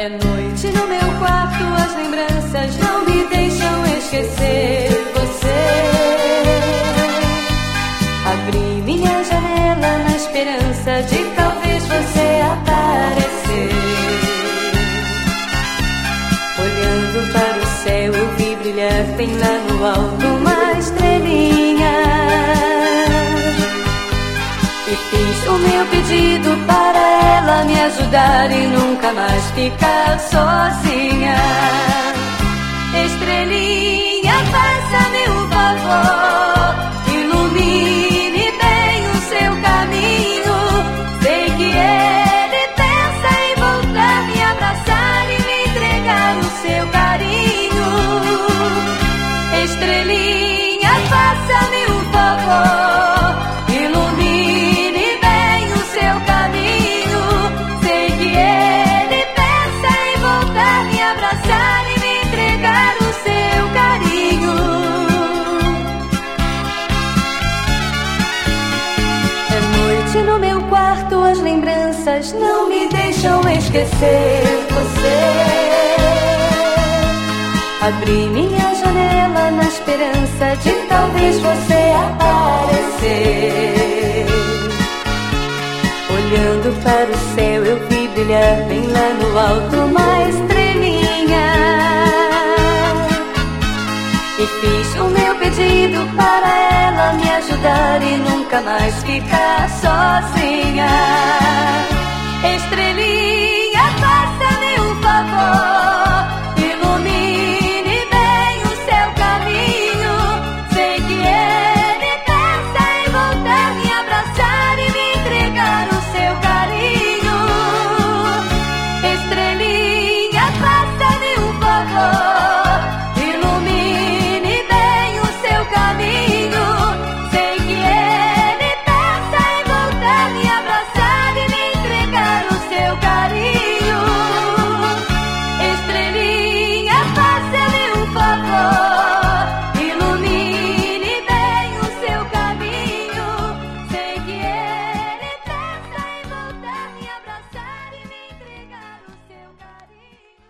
É noite no meu quarto, as lembranças não me deixam esquecer você. Abri minha janela na esperança de talvez você aparecer. Olhando para o céu, eu vi brilhar bem lá no alto uma estrelinha. E fiz o meu pedido para ajudar e nunca mais ficar sozinha. Estrelinha, faça-me um favor, ilumine bem o seu caminho. Sei que ele pensa em voltar, me abraçar e me entregar o seu carinho. Lembranças não me deixam esquecer você. Abri minha janela na esperança de talvez você aparecer. Olhando para o céu, eu vi brilhar bem lá no alto uma estrelinha. E fiz o meu pedido para ela me ajudar e nunca mais ficar sozinha.